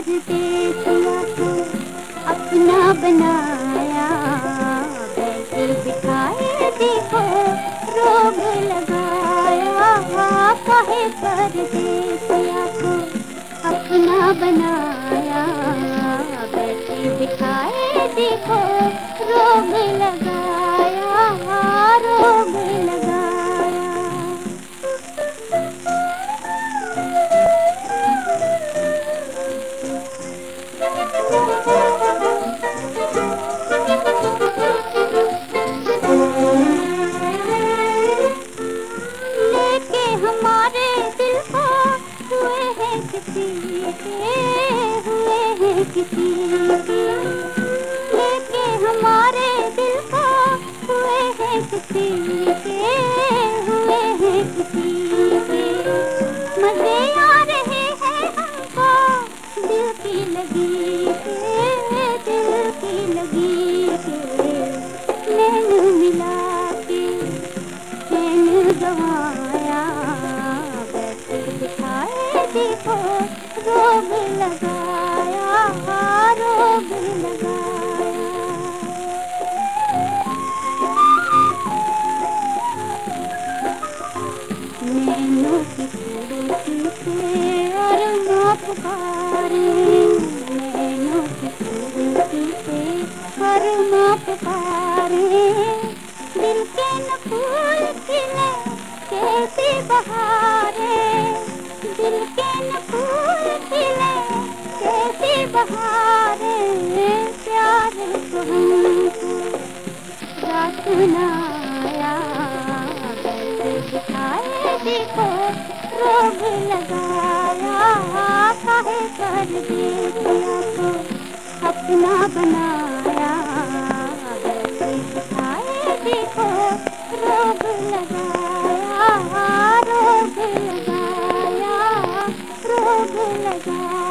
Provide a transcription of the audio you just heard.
प्यार पे को अपना बनाया। बैठे बिठाए देखो, रोग लगाया। हाँ, कहे परदेसिया को अपना बनाया। बैठे बिठाए देखो, रोग किसी हुए हैं किसी लेके हमारे दिल को हुए हैं किसी के हुए हैं किसी मज़े आ रहे हैं हमको दिल की लगी दिल की लगी नैन मिला के चैन गवाया रोग लगाया रोग लगाया नैनों की खूबसूरती से से अरमा पुकारे दिल के न फूल खिले कैसी बहारे दिल के न सहारे प्यार को देखो, रोग लगाया, काहे कर देखो अपना बनाया देखो, रोग लगाया रोग लगाया रोग लगाया।